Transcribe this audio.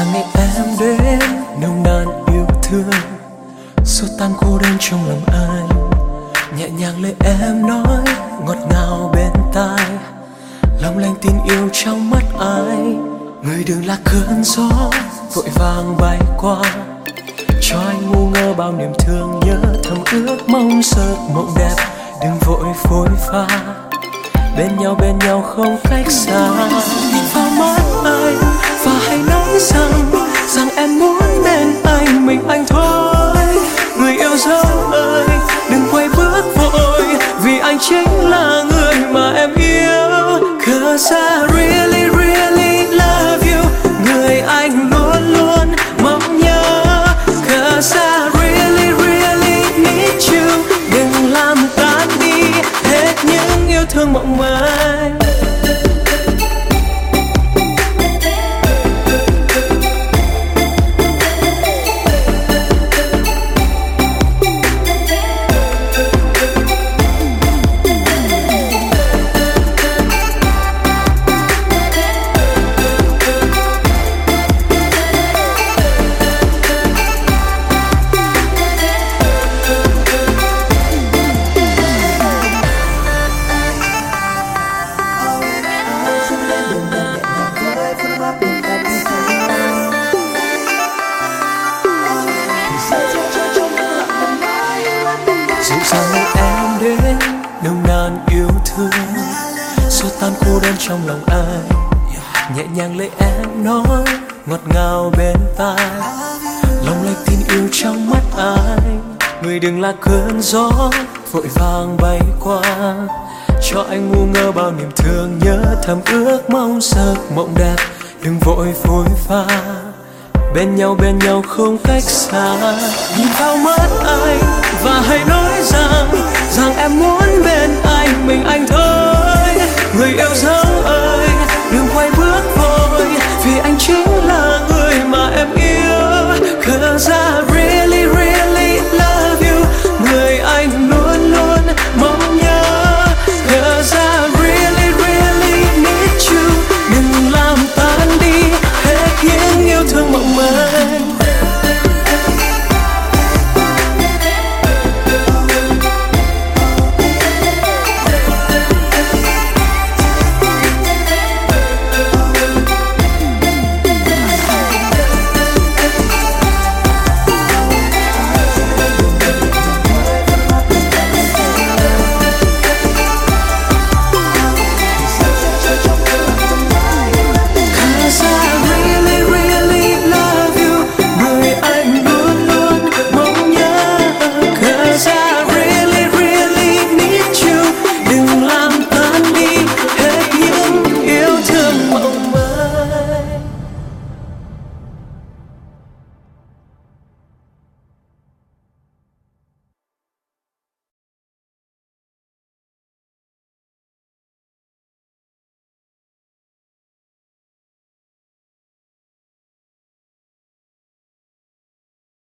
hàng ngày em đến nồng nàn yêu thương. Xua tan cô đơn trong lòng anh. Nhẹ nhàng lời em nói ngọt ngào bên tai. Long lanh tin yêu trong mắt ai người đường là cơn gió vội vàng bay qua. Cho anh ngu ngơ bao niềm thương nhớ thầm ước mong giấc mộng đẹp. Đừng vội phối pha. Bên nhau bên nhau không cách xa. Nhìn vào mắt anh và hãy nói rằng rằng em muốn bên anh, mình anh thôi. Người yêu dấu ơi, đừng quay bước vội, vì anh chính là người mà em yêu. Cause I really really love you. Người anh luôn luôn mong nhớ. Cause I really really need you. Đừng làm tan đi hết những yêu thương mộng mơ. Dịu dàng ngày em đến, nồng nàn yêu thương. Xua tan cô đơn trong lòng anh nhẹ nhàng lời em nói, ngọt ngào bên tai. Lòng lanh tin yêu trong mắt anh người đừng là cơn gió, vội vàng bay qua. Cho anh ngu ngơ bao niềm thương, nhớ thầm ước mong giấc mộng đẹp, đừng vội phôi pha bên nhau bên nhau không cách xa. Nhìn vào mắt anh và hãy nói rằng